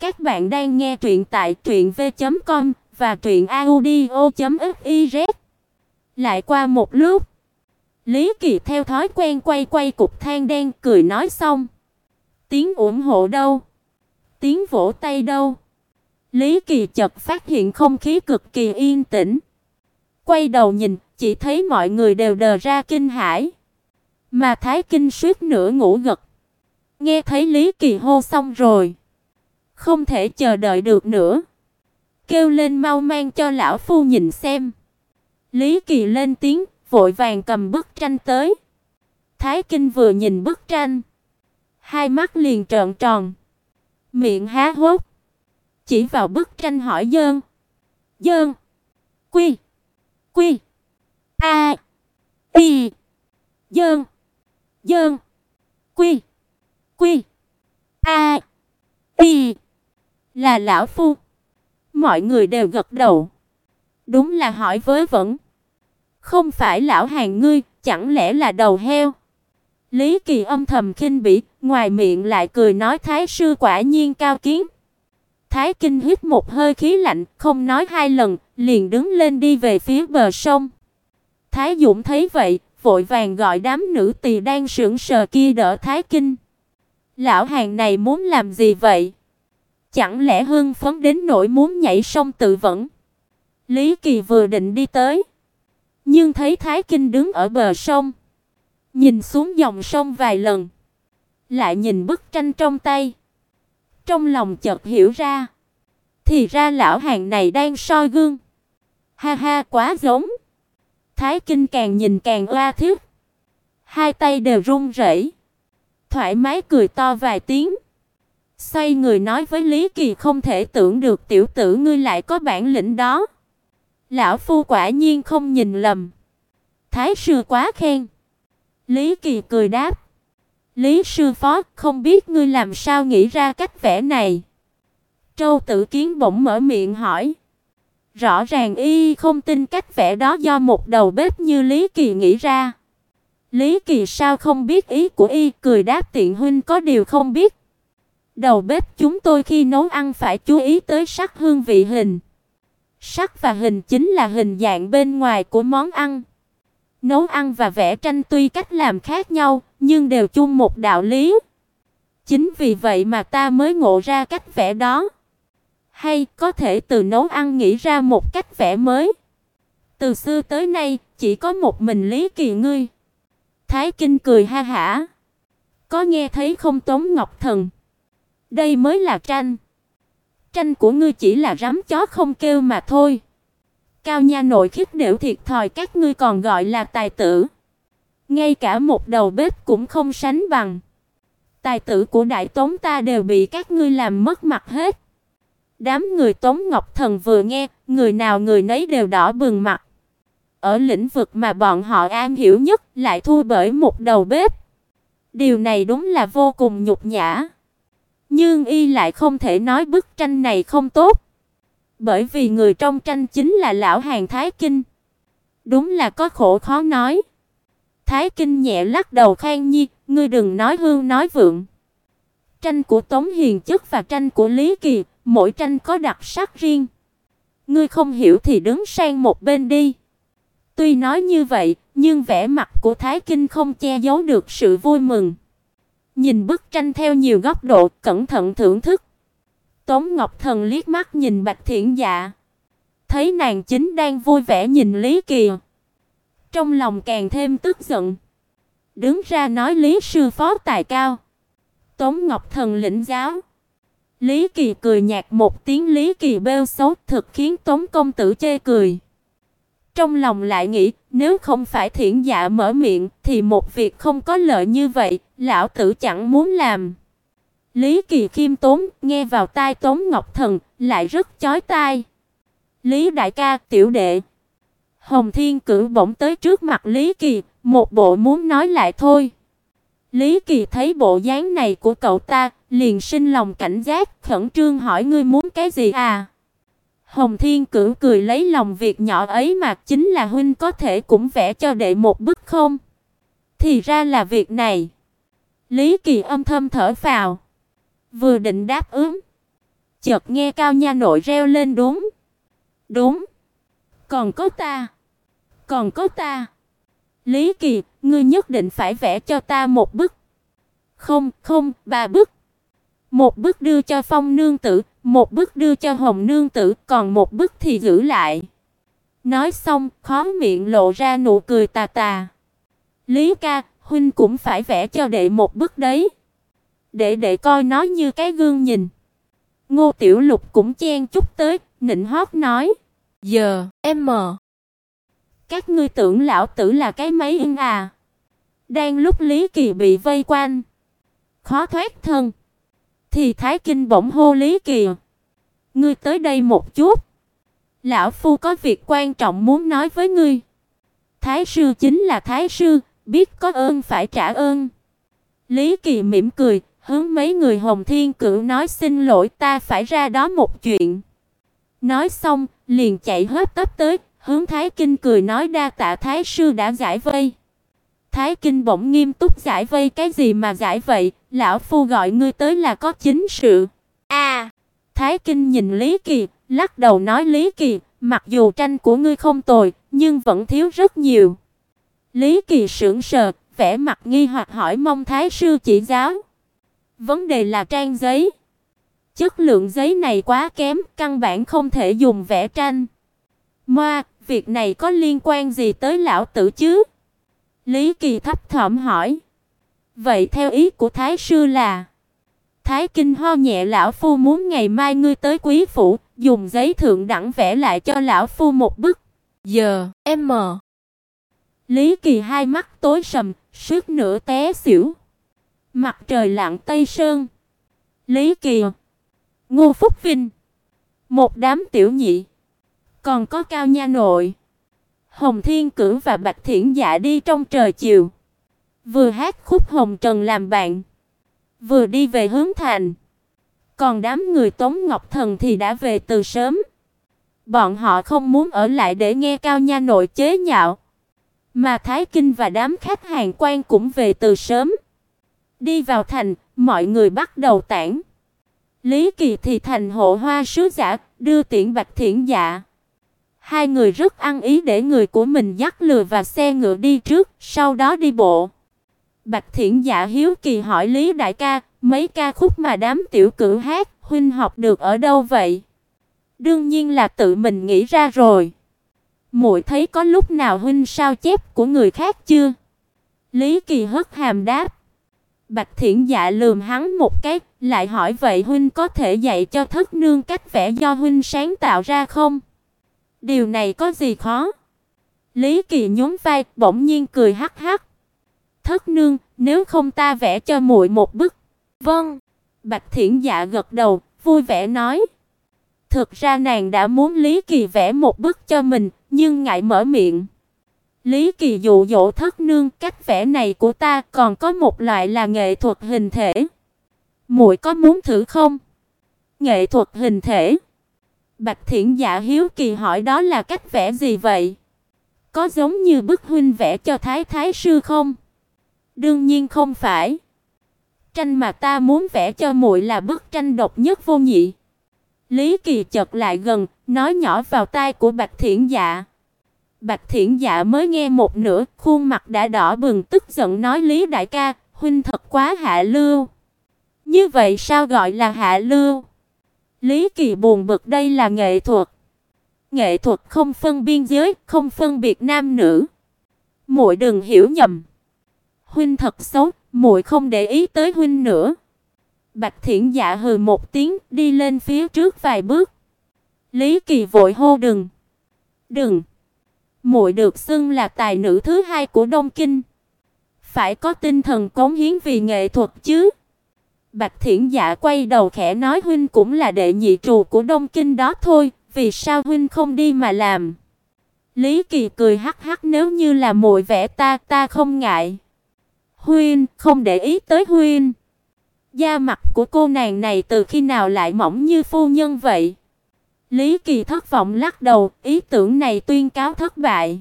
Các bạn đang nghe truyện tại truyệnv.com và truyệnaudio.fiz. Lại qua một lúc, Lý Kỳ theo thói quen quay quay cục than đen cười nói xong. Tiếng ủng hộ đâu? Tiếng vỗ tay đâu? Lý Kỳ chợt phát hiện không khí cực kỳ yên tĩnh. Quay đầu nhìn, chỉ thấy mọi người đều đờ ra kinh hãi. Mà Thái Kinh suýt nửa ngủ gật. Nghe thấy Lý Kỳ hô xong rồi, không thể chờ đợi được nữa. Kêu lên mau mang cho lão phu nhìn xem. Lý Kỳ lên tiếng, vội vàng cầm bức tranh tới. Thái Kinh vừa nhìn bức tranh, hai mắt liền trợn tròn, miệng há hốc, chỉ vào bức tranh hỏi Dơn. Dơn. Quy. Quy. A. Y. Dơn. Dơn. Quy. Quy. A. Y. Là lão phu. Mọi người đều gật đầu. Đúng là hỏi với vẫn. Không phải lão hàng ngươi, chẳng lẽ là đầu heo? Lý Kỳ âm thầm khinh bỉ, ngoài miệng lại cười nói thái sư quả nhiên cao kiến. Thái Kinh hít một hơi khí lạnh, không nói hai lần, liền đứng lên đi về phía bờ sông. Thái Dũng thấy vậy, vội vàng gọi đám nữ tỳ đang sững sờ kia đỡ Thái Kinh. Lão hàng này muốn làm gì vậy? Chẳng lẽ hưng phấn đến nỗi muốn nhảy sông tự vẫn? Lý Kỳ vừa định đi tới, nhưng thấy Thái Kinh đứng ở bờ sông, nhìn xuống dòng sông vài lần, lại nhìn bức tranh trong tay. Trong lòng chợt hiểu ra, thì ra lão hàng này đang soi gương. Ha ha quá giống. Thái Kinh càng nhìn càng oa thiết. Hai tay đều run rẩy. Thoải mái cười to vài tiếng. Xoay người nói với Lý Kỳ không thể tưởng được tiểu tử ngươi lại có bản lĩnh đó. Lão phu quả nhiên không nhìn lầm. Thái sư quá khen. Lý Kỳ cười đáp. Lý sư phó, không biết ngươi làm sao nghĩ ra cách vẽ này. Trâu Tử Kiến bỗng mở miệng hỏi. Rõ ràng y không tin cách vẽ đó do một đầu bếp như Lý Kỳ nghĩ ra. Lý Kỳ sao không biết ý của y, cười đáp tiện huynh có điều không biết. Đầu bếp chúng tôi khi nấu ăn phải chú ý tới sắc hương vị hình. Sắc và hình chính là hình dạng bên ngoài của món ăn. Nấu ăn và vẽ tranh tuy cách làm khác nhau, nhưng đều chung một đạo lý. Chính vì vậy mà ta mới ngộ ra cách vẽ đó. Hay có thể từ nấu ăn nghĩ ra một cách vẽ mới. Từ xưa tới nay, chỉ có một mình Lý Kỳ ngươi. Thái Kinh cười ha hả. Có nghe thấy không Tống Ngọc Thần? Đây mới là tranh. Tranh của ngươi chỉ là rắm chó không kêu mà thôi. Cao nha nội khiết đều thiệt thòi các ngươi còn gọi là tài tử. Ngay cả một đầu bếp cũng không sánh bằng. Tài tử của đại tống ta đều bị các ngươi làm mất mặt hết. Đám người Tống Ngọc Thần vừa nghe, người nào người nấy đều đỏ bừng mặt. Ở lĩnh vực mà bọn họ am hiểu nhất lại thua bởi một đầu bếp. Điều này đúng là vô cùng nhục nhã. Nhưng y lại không thể nói bức tranh này không tốt. Bởi vì người trong tranh chính là lão hàng Thái Kinh. Đúng là có khổ khó nói. Thái Kinh nhẹ lắc đầu khen nhi, ngươi đừng nói hương nói vượng. Tranh của Tống Hiền Chức và tranh của Lý Kỳ, mỗi tranh có đặc sắc riêng. Ngươi không hiểu thì đứng sang một bên đi. Tuy nói như vậy, nhưng vẻ mặt của Thái Kinh không che giấu được sự vui mừng. Nhìn bức tranh theo nhiều góc độ, cẩn thận thưởng thức. Tống Ngọc Thần liếc mắt nhìn Bạch Thiển Dạ, thấy nàng chính đang vui vẻ nhìn Lý Kỳ, trong lòng càng thêm tức giận. Đứng ra nói Lý sư phó tài cao. Tống Ngọc Thần lĩnh giáo. Lý Kỳ cười nhạt một tiếng Lý Kỳ bêu xấu thực khiến Tống công tử chê cười. Trong lòng lại nghĩ, nếu không phải Thiển Dạ mở miệng thì một việc không có lợi như vậy, lão tử chẳng muốn làm. Lý Kỳ khiêm tốn, nghe vào tai Tống Ngọc Thần, lại rất chói tai. Lý đại ca, tiểu đệ. Hồng Thiên Cử bỗng tới trước mặt Lý Kỳ, một bộ muốn nói lại thôi. Lý Kỳ thấy bộ dáng này của cậu ta, liền sinh lòng cảnh giác, khẩn trương hỏi ngươi muốn cái gì à? Hồng Thiên Cửu cười lấy lòng việc nhỏ ấy mà chính là huynh có thể cũng vẽ cho đệ một bức không? Thì ra là việc này. Lý Kỳ âm thầm thở phào, vừa định đáp ứng, Chợt nghe Cao Nha nội reo lên đúng. Đúng. Còn có ta. Còn có ta. Lý Kỳ, ngươi nhất định phải vẽ cho ta một bức. Không, không, ba bức. Một bức đưa cho Phong nương tử, một bức đưa cho Hồng nương tử, còn một bức thì giữ lại. Nói xong, khó miệng lộ ra nụ cười tà tà. Lý ca, huynh cũng phải vẽ cho đệ một bức đấy. Để đệ coi nó như cái gương nhìn. Ngô Tiểu Lục cũng chen chút tới, nịnh hót nói: "Giờ, em mờ. Các ngươi tưởng lão tử là cái máy in à?" Đang lúc Lý Kỳ bị vây quanh, khó thoát thân, thì Thái Kinh bỗng hô Lý Kỳ: "Ngươi tới đây một chút, lão phu có việc quan trọng muốn nói với ngươi." Thái sư chính là thái sư, biết có ơn phải trả ơn. Lý Kỳ mỉm cười, hướng mấy người Hồng Thiên Cửu nói xin lỗi ta phải ra đó một chuyện. Nói xong, liền chạy hết tấp tới, hướng Thái Kinh cười nói đa tạ Thái sư đã giải vây. Thái Kinh bỗng nghiêm túc giải vây cái gì mà giải vậy, lão phu gọi ngươi tới là có chính sự. A. Thái Kinh nhìn Lý Kỳ, lắc đầu nói Lý Kỳ, mặc dù tranh của ngươi không tồi, nhưng vẫn thiếu rất nhiều. Lý Kỳ sững sờ, vẻ mặt nghi hoặc hỏi mong thái sư chỉ giáo. Vấn đề là trang giấy. Chất lượng giấy này quá kém, căn bản không thể dùng vẽ tranh. Moa, việc này có liên quan gì tới lão tử chứ? Lý Kỳ thấp thỏm hỏi. Vậy theo ý của thái sư là Thái Kinh ho nhẹ lão phu muốn ngày mai ngươi tới quý phủ, dùng giấy thượng đẳng vẽ lại cho lão phu một bức. Giờ, em mờ. Lý Kỳ hai mắt tối sầm, suýt nữa té xỉu. Mặt trời lặn tây sơn. Lý Kỳ, Ngô Phúc Vinh, một đám tiểu nhị, còn có Cao Nha nội, Hồng Thiên Cử và Bạch Thiển Dạ đi trong trời chiều, vừa hát khúc hồng trần làm bạn, vừa đi về hướng thành. Còn đám người Tống Ngọc Thần thì đã về từ sớm. Bọn họ không muốn ở lại để nghe Cao Nha nội chế nhạo. Mà Thái Kinh và đám khách hàng quan cũng về từ sớm. Đi vào thành, mọi người bắt đầu tản. Lý Kỳ thì thành hộ hoa sứ giả, đưa tiễn Bạch Thiển Dạ. Hai người rất ăn ý để người của mình dắt lừa và xe ngựa đi trước, sau đó đi bộ. Bạch Thiển Dạ hiếu kỳ hỏi Lý đại ca, mấy ca khúc mà đám tiểu cửu hát, huynh học được ở đâu vậy? Đương nhiên là tự mình nghĩ ra rồi. Muội thấy có lúc nào huynh sao chép của người khác chưa? Lý Kỳ hất hàm đáp. Bạch Thiển Dạ lườm hắn một cái, lại hỏi vậy huynh có thể dạy cho thất nương cách vẽ do huynh sáng tạo ra không? Điều này có gì khó? Lý Kỳ nhún vai, bỗng nhiên cười hắc hắc. Thất nương, nếu không ta vẽ cho muội một bức. Vâng. Bạch Thiển Dạ gật đầu, vui vẻ nói. Thực ra nàng đã muốn Lý Kỳ vẽ một bức cho mình, nhưng ngại mở miệng. Lý Kỳ dụ dỗ thất nương, cách vẽ này của ta còn có một loại là nghệ thuật hình thể. Muội có muốn thử không? Nghệ thuật hình thể? Bạch Thiển Dạ hiếu kỳ hỏi đó là cách vẽ gì vậy? Có giống như bức huynh vẽ cho Thái Thái sư không? Đương nhiên không phải. Tranh mà ta muốn vẽ cho muội là bức tranh độc nhất vô nhị. Lý Kỳ chợt lại gần, nói nhỏ vào tai của Bạch Thiển Dạ. Bạch Thiển Dạ mới nghe một nửa, khuôn mặt đã đỏ bừng tức giận nói Lý đại ca, huynh thật quá hạ lưu. Như vậy sao gọi là hạ lưu? Lý Kỳ buồn bực đây là nghệ thuật. Nghệ thuật không phân biên giới, không phân biệt nam nữ. Muội đừng hiểu nhầm. Huynh thật xấu, muội không để ý tới huynh nữa. Bạch Thiển Dạ hừ một tiếng, đi lên phía trước vài bước. Lý Kỳ vội hô đừng. Đừng. Muội được xưng là tài nữ thứ hai của Đông Kinh. Phải có tinh thần cống hiến vì nghệ thuật chứ. Bạch Thiển Dạ quay đầu khẽ nói huynh cũng là đệ nhị trù của Đông Kinh đó thôi, vì sao huynh không đi mà làm? Lý Kỳ cười hắc hắc nếu như là muội vẽ ta, ta không ngại. Huynh, không để ý tới huynh. Da mặt của cô nàng này từ khi nào lại mỏng như phu nhân vậy? Lý Kỳ thất vọng lắc đầu, ý tưởng này tuyên cáo thất bại.